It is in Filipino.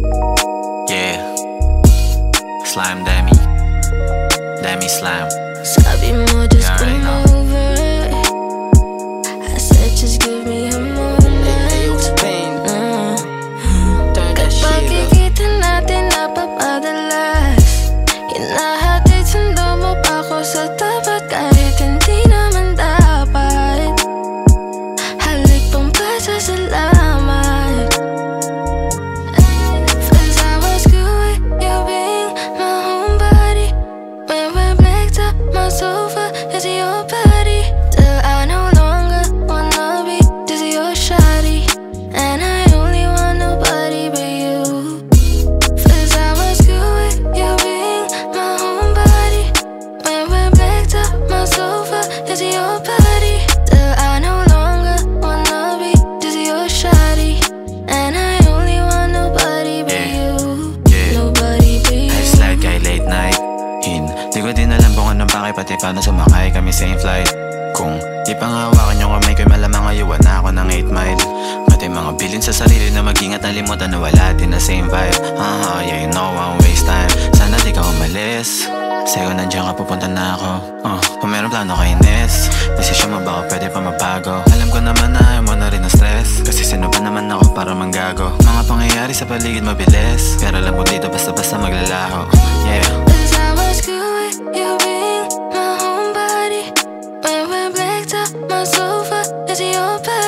Yeah. Slime Demi. Demi Slime. Sabi mo just already come know. over I said just give me a moment Mm. Kapag kikita natin napapadalas Hinahatid sundo mo pa ako sa tapat Kahit hindi naman dapat Halik pang pasasalamat sofa is your body? Till I no longer wanna be. Just your shawty And I only want nobody but you. Feels I was good with you being my homebody. When we're blacked up, my sofa. Is your body Hindi ko din alam kung anong bakit? Pati paano sumakay kami same flight. Kung di pa nga hawakan yung kamay ko'y malamang ayuwan ako ng 8 mile. Pati mga bilin sa sarili na mag-ingat Nalimutan na wala din na same vibe. Ah, yeah, you know I won't waste time. Sana di ka umalis. Kung nandiyan ka pupunta na ako. Uh, Kung meron plano kay Ines Desisyon mo baka pwede pa mabago? Alam ko naman na ayaw mo na rin ng stress. Kasi sino ba naman ako para manggago? Mga pangyayari sa paligid mabilis. Pero alam ko dito basta-basta maglalaho your back.